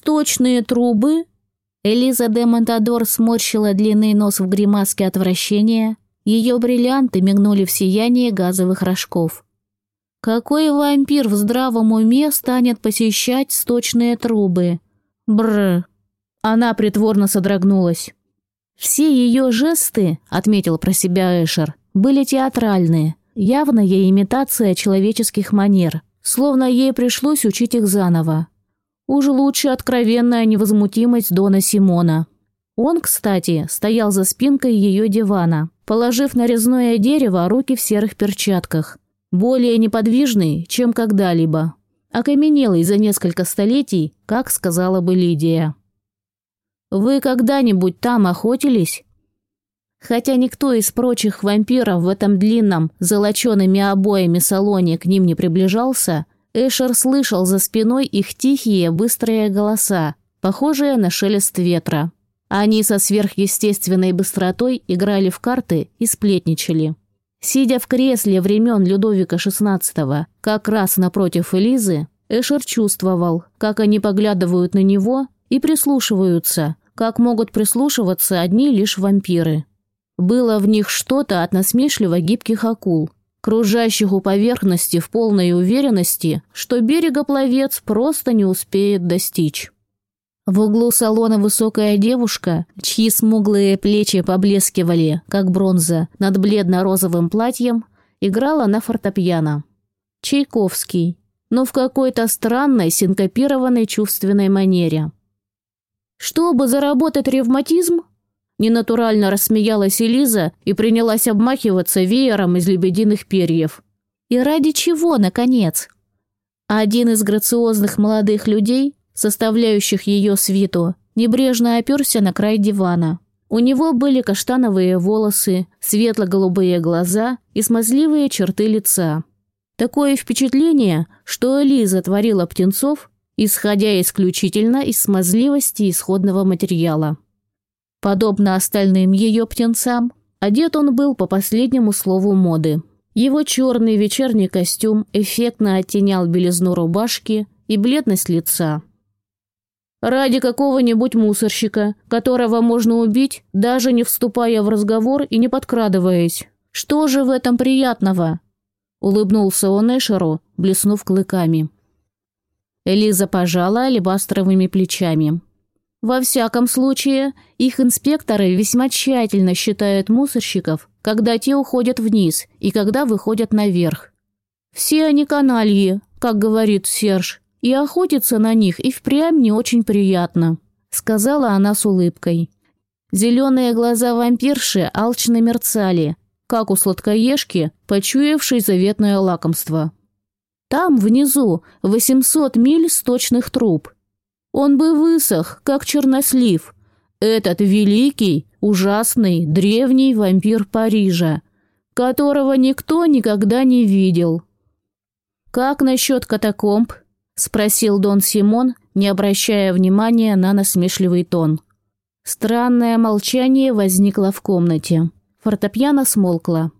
«Сточные трубы?» Элиза де Монтадор сморщила длинный нос в гримаске отвращения. Ее бриллианты мигнули в сиянии газовых рожков. Какой вампир в здравом уме станет посещать сточные трубы? Бр. Она притворно содрогнулась. Все ее жесты, отметил про себя Эшер, были театральные, явная имитация человеческих манер, словно ей пришлось учить их заново. Уж лучше откровенная невозмутимость Дона Симона. Он, кстати, стоял за спинкой ее дивана, положив на резное дерево руки в серых перчатках, более неподвижный, чем когда-либо, окаменелый за несколько столетий, как сказала бы Лидия. «Вы когда-нибудь там охотились?» Хотя никто из прочих вампиров в этом длинном, золочеными обоями салоне к ним не приближался, Эшер слышал за спиной их тихие, быстрые голоса, похожие на шелест ветра. Они со сверхъестественной быстротой играли в карты и сплетничали. Сидя в кресле времен Людовика XVI, как раз напротив Элизы, Эшер чувствовал, как они поглядывают на него и прислушиваются, как могут прислушиваться одни лишь вампиры. Было в них что-то от насмешливо гибких акул, кружащих у поверхности в полной уверенности, что берегопловец просто не успеет достичь. В углу салона высокая девушка, чьи смуглые плечи поблескивали, как бронза, над бледно-розовым платьем, играла на фортепиано. Чайковский, но в какой-то странной синкопированной чувственной манере. Чтобы заработать ревматизм, Ненатурально рассмеялась Элиза и принялась обмахиваться веером из лебединых перьев. И ради чего, наконец? Один из грациозных молодых людей, составляющих ее свиту, небрежно оперся на край дивана. У него были каштановые волосы, светло-голубые глаза и смазливые черты лица. Такое впечатление, что Элиза творила птенцов, исходя исключительно из смазливости исходного материала. Подобно остальным ее птенцам, одет он был по последнему слову моды. Его черный вечерний костюм эффектно оттенял белизну рубашки и бледность лица. Ради какого-нибудь мусорщика, которого можно убить, даже не вступая в разговор и не подкрадываясь. Что же в этом приятного? Улыбнулся он Эшеру, блеснув клыками. Элиза пожала алебастровыми плечами. Во всяком случае, их инспекторы весьма тщательно считают мусорщиков, когда те уходят вниз и когда выходят наверх. Все они канальи, как говорит Серж, и охотиться на них и впрямь не очень приятно», — сказала она с улыбкой. Зеленые глаза вампирши алчно мерцали, как у сладкоежки, почуявшей заветное лакомство. Там, внизу, 800 миль сточных труб — он бы высох, как чернослив. Этот великий, ужасный, древний вампир Парижа, которого никто никогда не видел. «Как насчет катакомб?» – спросил Дон Симон, не обращая внимания на насмешливый тон. Странное молчание возникло в комнате. Фортепиано смолкло.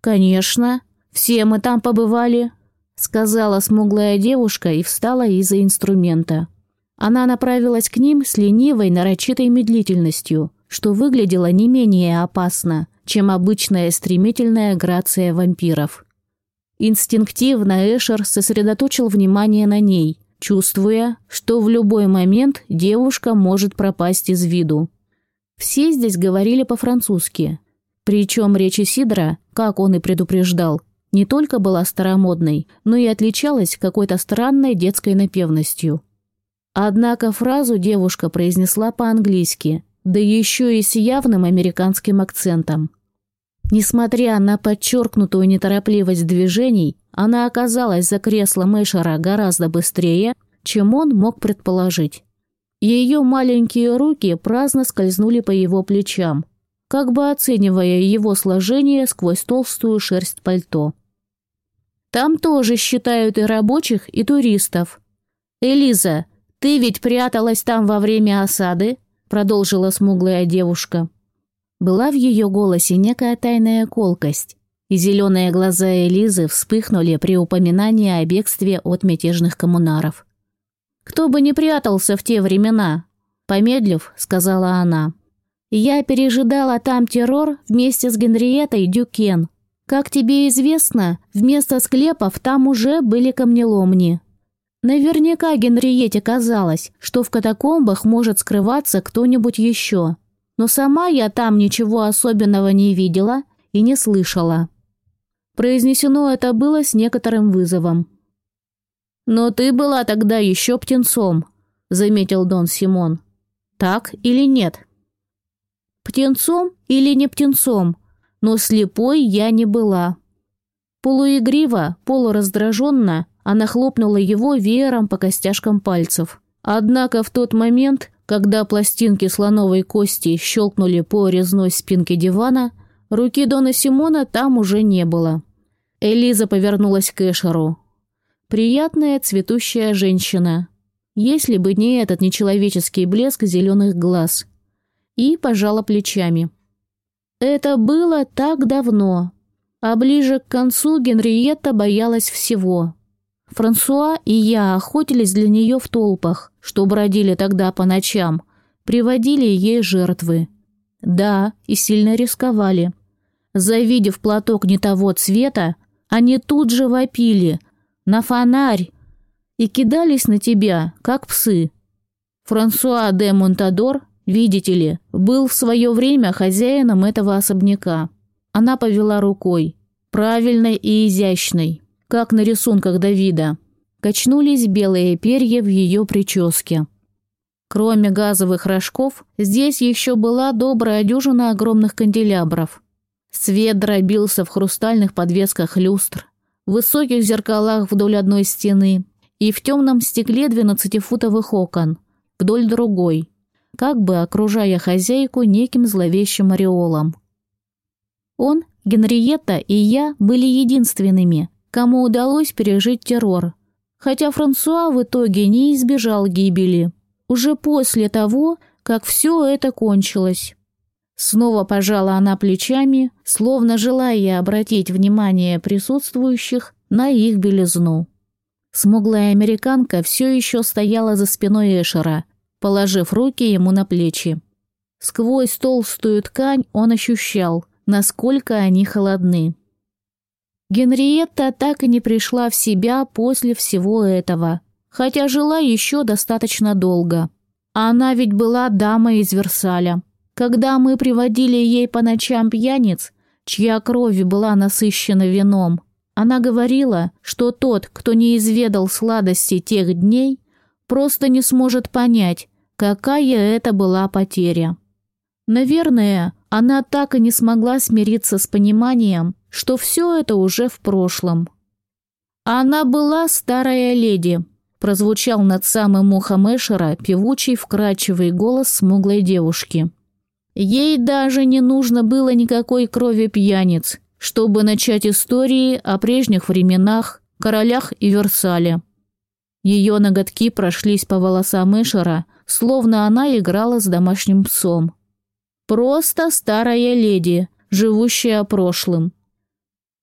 «Конечно, все мы там побывали», — сказала смуглая девушка и встала из-за инструмента. Она направилась к ним с ленивой, нарочитой медлительностью, что выглядело не менее опасно, чем обычная стремительная грация вампиров. Инстинктивно Эшер сосредоточил внимание на ней, чувствуя, что в любой момент девушка может пропасть из виду. Все здесь говорили по-французски. Причем речь Сидра, как он и предупреждал, не только была старомодной, но и отличалась какой-то странной детской напевностью. Однако фразу девушка произнесла по-английски, да еще и с явным американским акцентом. Несмотря на подчеркнутую неторопливость движений, она оказалась за креслом Эшера гораздо быстрее, чем он мог предположить. Ее маленькие руки праздно скользнули по его плечам, как бы оценивая его сложение сквозь толстую шерсть пальто. Там тоже считают и рабочих, и туристов. «Элиза, «Ты ведь пряталась там во время осады?» — продолжила смуглая девушка. Была в ее голосе некая тайная колкость, и зеленые глаза Элизы вспыхнули при упоминании о бегстве от мятежных коммунаров. Кто бы не прятался в те времена?» Помедлив, сказала она. «Я пережидала там террор вместе с Генриетой Дюкен. Как тебе известно, вместо склепов там уже были камнеломни. Наверняка Генриете казалось, что в катакомбах может скрываться кто-нибудь еще. Но сама я там ничего особенного не видела и не слышала. Произнесено это было с некоторым вызовом. «Но ты была тогда еще птенцом», — заметил Дон Симон. «Так или нет?» «Птенцом или не птенцом, но слепой я не была». Полуигриво, полураздраженно она хлопнула его веером по костяшкам пальцев. Однако в тот момент, когда пластинки слоновой кости щелкнули по резной спинке дивана, руки Дона Симона там уже не было. Элиза повернулась к Эшеру. Приятная цветущая женщина. Если бы не этот нечеловеческий блеск зеленых глаз. И пожала плечами. Это было так давно. А ближе к концу Генриетта боялась всего. Франсуа и я охотились для нее в толпах, что бродили тогда по ночам, приводили ей жертвы. Да, и сильно рисковали. Завидев платок не того цвета, они тут же вопили – на фонарь и кидались на тебя, как псы. Франсуа де Монтадор, видите ли, был в свое время хозяином этого особняка. Она повела рукой, правильной и изящной, как на рисунках Давида. Качнулись белые перья в ее прическе. Кроме газовых рожков, здесь еще была добрая дюжина огромных канделябров. Свет дробился в хрустальных подвесках люстр, в высоких зеркалах вдоль одной стены и в темном стекле двенадцатифутовых окон вдоль другой, как бы окружая хозяйку неким зловещим ореолом. Он, Генриетта и я были единственными, кому удалось пережить террор, хотя Франсуа в итоге не избежал гибели, уже после того, как все это кончилось. Снова пожала она плечами, словно желая обратить внимание присутствующих на их белизну. Смуглая американка все еще стояла за спиной Эшера, положив руки ему на плечи. Сквозь толстую ткань он ощущал, насколько они холодны. Генриетта так и не пришла в себя после всего этого, хотя жила еще достаточно долго. Она ведь была дамой из Версаля. Когда мы приводили ей по ночам пьяниц, чья кровь была насыщена вином, она говорила, что тот, кто не изведал сладости тех дней, просто не сможет понять, какая это была потеря. Наверное, она так и не смогла смириться с пониманием, что все это уже в прошлом. Она была старая леди, прозвучал над самым ухом Эшера певучий вкрадчивый голос смуглой девушки. Ей даже не нужно было никакой крови пьяниц, чтобы начать истории о прежних временах, королях и Версале. Ее ноготки прошлись по волосам Эшера, словно она играла с домашним псом. Просто старая леди, живущая прошлым.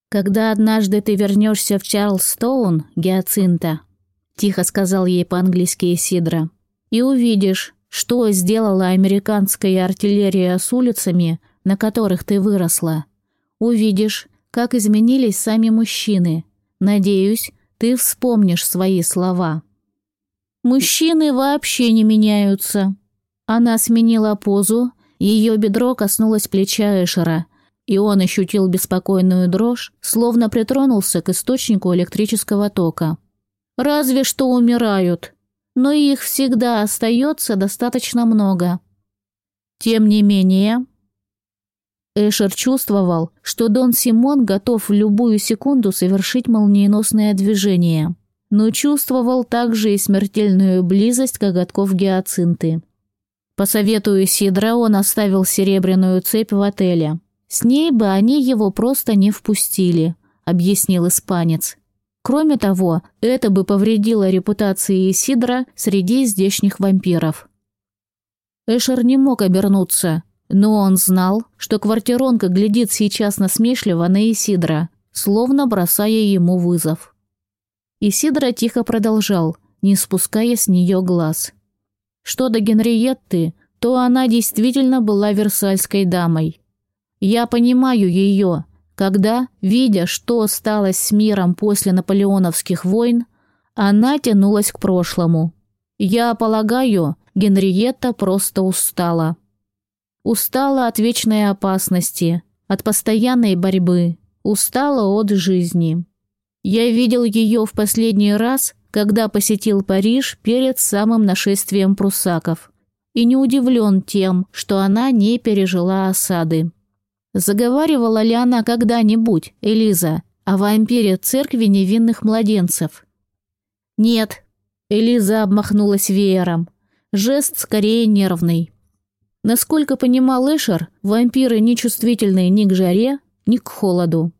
«Когда однажды ты вернешься в Чарльстоун, Гиацинта», — тихо сказал ей по-английски Сидра, — «и увидишь, что сделала американская артиллерия с улицами, на которых ты выросла? Увидишь, как изменились сами мужчины. Надеюсь, ты вспомнишь свои слова. Мужчины вообще не меняются. Она сменила позу, ее бедро коснулось плеча Эшера, и он ощутил беспокойную дрожь, словно притронулся к источнику электрического тока. «Разве что умирают», но их всегда остается достаточно много. Тем не менее, Эшер чувствовал, что Дон Симон готов в любую секунду совершить молниеносное движение, но чувствовал также и смертельную близость коготков гиацинты. По совету он оставил серебряную цепь в отеле. С ней бы они его просто не впустили, объяснил испанец. Кроме того, это бы повредило репутации Исидра среди здешних вампиров. Эшер не мог обернуться, но он знал, что квартиронка глядит сейчас насмешливо на Исидра, словно бросая ему вызов. Исидра тихо продолжал, не спуская с нее глаз. Что до Генриетты, то она действительно была версальской дамой. Я понимаю ее, когда, видя, что стало с миром после наполеоновских войн, она тянулась к прошлому. Я полагаю, Генриетта просто устала. Устала от вечной опасности, от постоянной борьбы, устала от жизни. Я видел ее в последний раз, когда посетил Париж перед самым нашествием прусаков, и не удивлен тем, что она не пережила осады. Заговаривала ли она когда-нибудь, Элиза, о вампире церкви невинных младенцев? Нет. Элиза обмахнулась веером. Жест скорее нервный. Насколько понимал Эшер, вампиры не чувствительны ни к жаре, ни к холоду.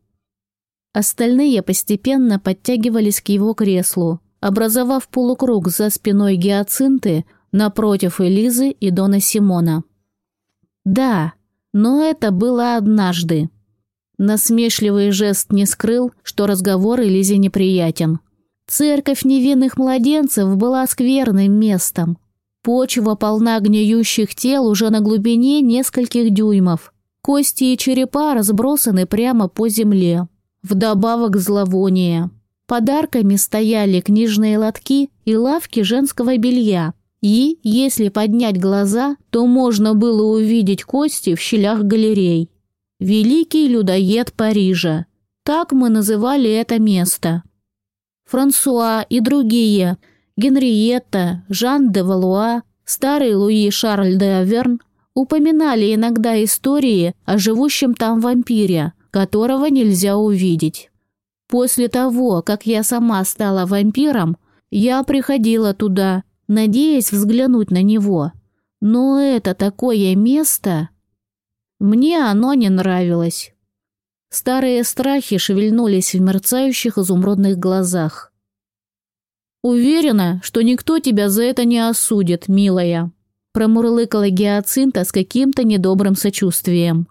Остальные постепенно подтягивались к его креслу, образовав полукруг за спиной гиацинты напротив Элизы и Дона Симона. Да, но это было однажды. Насмешливый жест не скрыл, что разговор Элизе неприятен. Церковь невинных младенцев была скверным местом. Почва полна гниющих тел уже на глубине нескольких дюймов. Кости и черепа разбросаны прямо по земле. Вдобавок зловоние. Подарками стояли книжные лотки и лавки женского белья, и, если поднять глаза, то можно было увидеть кости в щелях галерей. Великий людоед Парижа. Так мы называли это место. Франсуа и другие, Генриетта, Жан де Валуа, старый Луи Шарль де Аверн упоминали иногда истории о живущем там вампире, которого нельзя увидеть. После того, как я сама стала вампиром, я приходила туда надеясь взглянуть на него. Но это такое место... Мне оно не нравилось. Старые страхи шевельнулись в мерцающих изумрудных глазах. «Уверена, что никто тебя за это не осудит, милая», промурлыкала Гиацинта с каким-то недобрым сочувствием.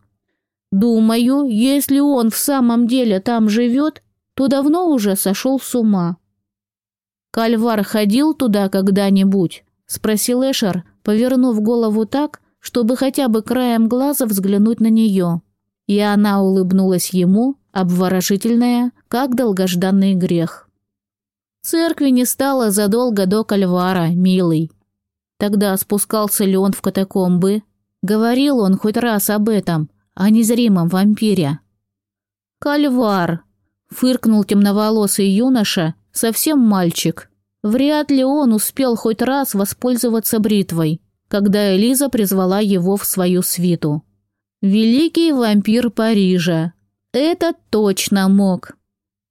«Думаю, если он в самом деле там живет, то давно уже сошел с ума». «Кальвар ходил туда когда-нибудь?» – спросил Эшер, повернув голову так, чтобы хотя бы краем глаза взглянуть на нее. И она улыбнулась ему, обворожительная, как долгожданный грех. Церкви не стало задолго до Кальвара, милый. Тогда спускался ли он в катакомбы? Говорил он хоть раз об этом, о незримом вампире. «Кальвар!» – фыркнул темноволосый юноша, Совсем мальчик. Вряд ли он успел хоть раз воспользоваться бритвой, когда Элиза призвала его в свою свиту. Великий вампир Парижа. Это точно мог.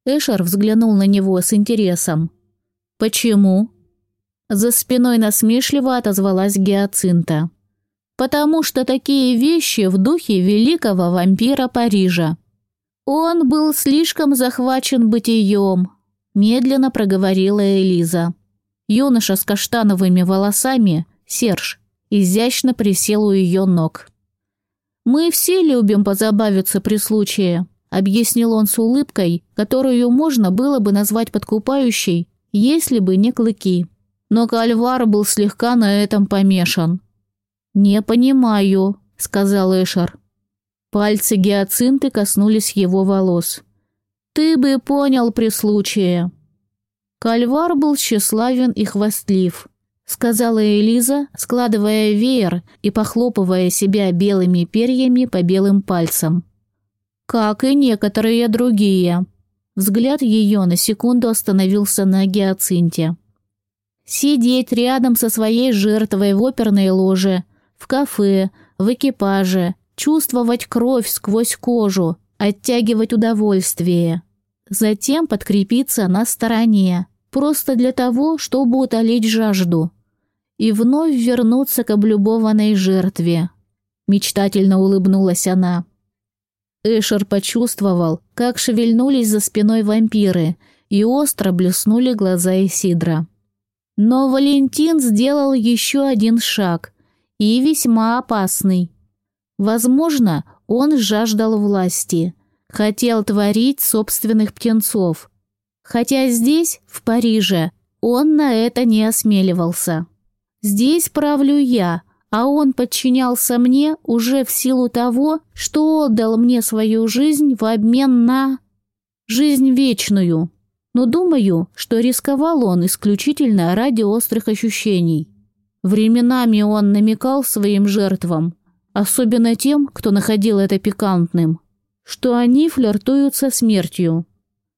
Эшер взглянул на него с интересом. Почему? За спиной насмешливо отозвалась Гиацинта. Потому что такие вещи в духе великого вампира Парижа. Он был слишком захвачен бытием, медленно проговорила Элиза. Юноша с каштановыми волосами, Серж, изящно присел у ее ног. «Мы все любим позабавиться при случае», — объяснил он с улыбкой, которую можно было бы назвать подкупающей, если бы не клыки. Но Кальвар был слегка на этом помешан. «Не понимаю», — сказал Эшер. Пальцы гиацинты коснулись его волос. Ты бы понял при случае. Кальвар был тщеславен и хвастлив, сказала Элиза, складывая веер и похлопывая себя белыми перьями по белым пальцам. Как и некоторые другие. Взгляд ее на секунду остановился на гиацинте. Сидеть рядом со своей жертвой в оперной ложе, в кафе, в экипаже, чувствовать кровь сквозь кожу, оттягивать удовольствие. Затем подкрепиться на стороне, просто для того, чтобы утолить жажду. И вновь вернуться к облюбованной жертве. Мечтательно улыбнулась она. Эшер почувствовал, как шевельнулись за спиной вампиры, и остро блеснули глаза Исидра. Но Валентин сделал еще один шаг, и весьма опасный. Возможно, он жаждал власти, хотел творить собственных птенцов. Хотя здесь, в Париже, он на это не осмеливался. Здесь правлю я, а он подчинялся мне уже в силу того, что отдал мне свою жизнь в обмен на... жизнь вечную. Но думаю, что рисковал он исключительно ради острых ощущений. Временами он намекал своим жертвам, особенно тем, кто находил это пикантным, что они флиртуют со смертью.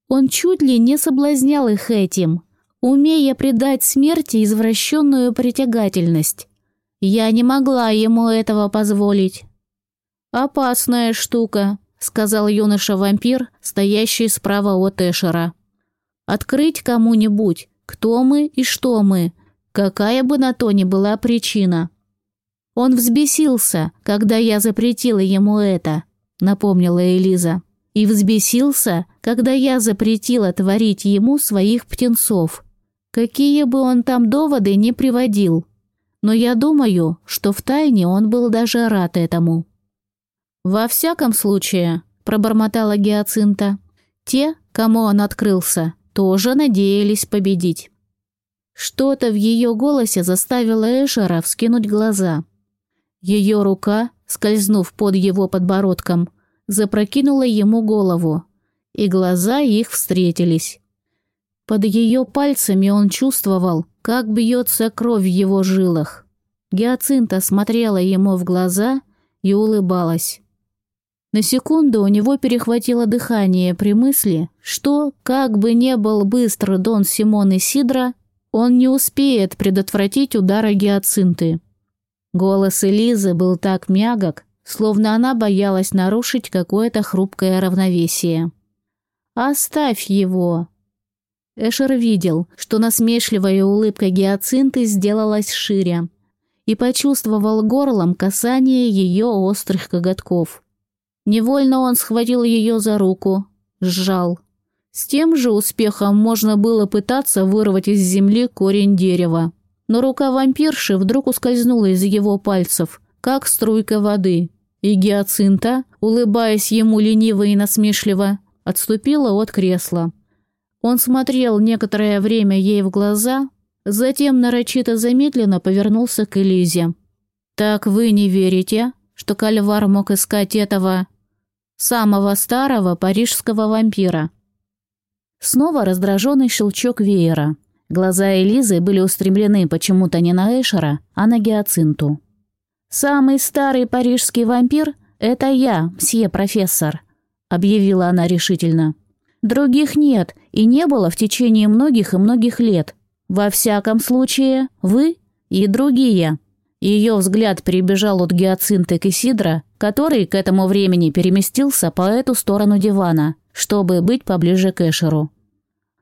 Он чуть ли не соблазнял их этим, умея придать смерти извращенную притягательность. Я не могла ему этого позволить. «Опасная штука», — сказал юноша-вампир, стоящий справа от Эшера. «Открыть кому-нибудь, кто мы и что мы, какая бы на то ни была причина». «Он взбесился, когда я запретила ему это», — напомнила Элиза. «И взбесился, когда я запретила творить ему своих птенцов. Какие бы он там доводы не приводил» но я думаю, что втайне он был даже рад этому. «Во всяком случае», — пробормотала Гиацинта, — «те, кому он открылся, тоже надеялись победить». Что-то в ее голосе заставило Эшера вскинуть глаза. Ее рука, скользнув под его подбородком, запрокинула ему голову, и глаза их встретились. Под ее пальцами он чувствовал, как бьется кровь в его жилах. Гиацинта смотрела ему в глаза и улыбалась. На секунду у него перехватило дыхание при мысли, что, как бы не был быстр Дон Симон и Сидра, он не успеет предотвратить удара гиацинты. Голос Элизы был так мягок, словно она боялась нарушить какое-то хрупкое равновесие. «Оставь его!» Эшер видел, что насмешливая улыбка гиацинты сделалась шире, и почувствовал горлом касание ее острых коготков. Невольно он схватил ее за руку, сжал. С тем же успехом можно было пытаться вырвать из земли корень дерева. Но рука вампирши вдруг ускользнула из его пальцев, как струйка воды, и гиацинта, улыбаясь ему лениво и насмешливо, отступила от кресла. Он смотрел некоторое время ей в глаза, затем нарочито замедленно повернулся к Элизе. «Так вы не верите, что Кальвар мог искать этого самого старого парижского вампира?» Снова раздраженный щелчок веера. Глаза Элизы были устремлены почему-то не на Эшера, а на Гиацинту. «Самый старый парижский вампир — это я, мсье профессор», — объявила она решительно. Других нет и не было в течение многих и многих лет. Во всяком случае, вы и другие. Ее взгляд перебежал от гиацинты к Исидра, который к этому времени переместился по эту сторону дивана, чтобы быть поближе к Эшеру.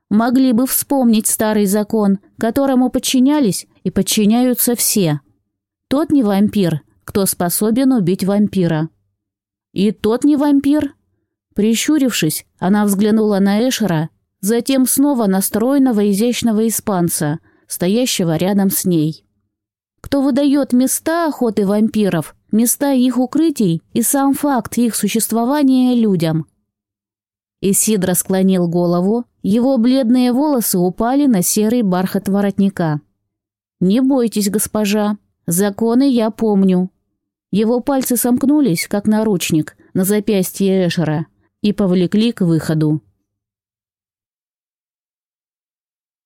Могли бы вспомнить старый закон, которому подчинялись и подчиняются все. Тот не вампир, кто способен убить вампира. И тот не вампир, Прищурившись, она взглянула на Эшера, затем снова на стройного изящного испанца, стоящего рядом с ней. Кто выдает места охоты вампиров, места их укрытий и сам факт их существования людям? Исидро склонил голову, его бледные волосы упали на серый бархат воротника. «Не бойтесь, госпожа, законы я помню». Его пальцы сомкнулись, как наручник, на запястье Эшера – и повлекли к выходу.